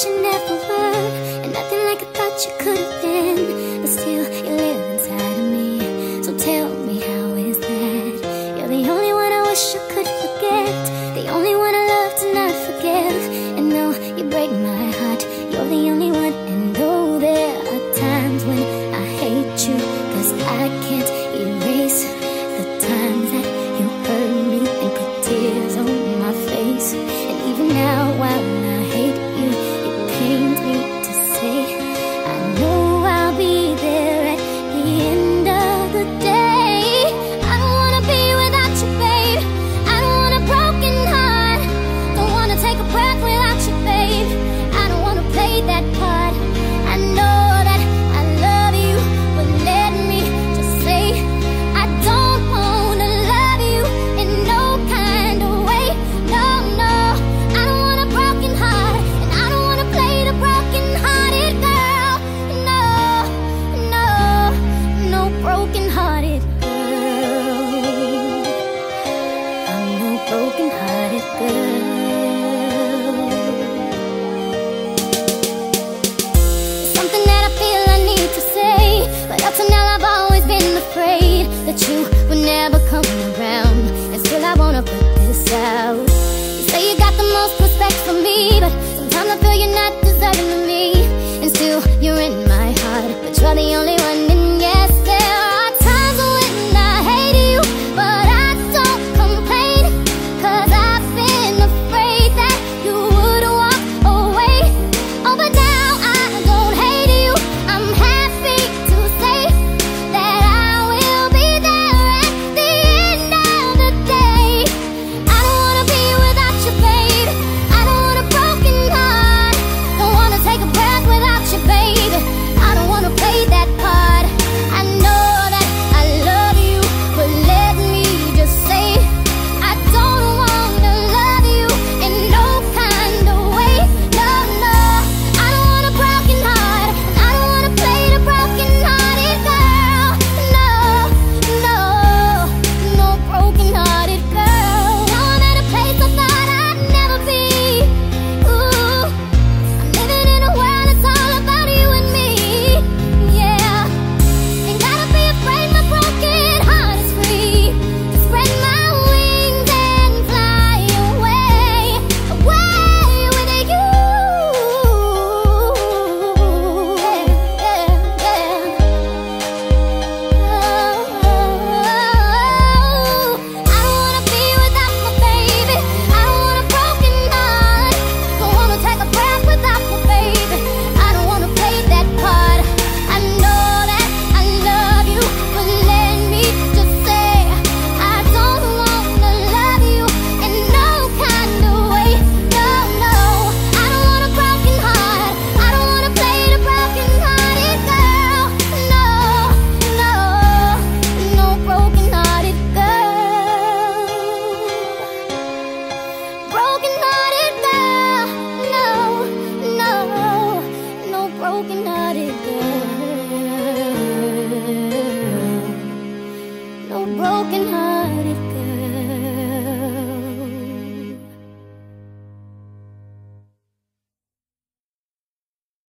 what you never were. And nothing like I thought you could have been. But still, you live inside of me. So tell me, how is that? You're the only one I wish I could forget. The only one I love to not forgive. And though you break my heart. You're the only one And though there are times when broken-hearted girl. Something that I feel I need to say, but up now I've always been afraid that you would never come around. And still I wanna put this out. You say you got the most respect for me, but sometimes I feel you're not. nobody girl, no broken heart.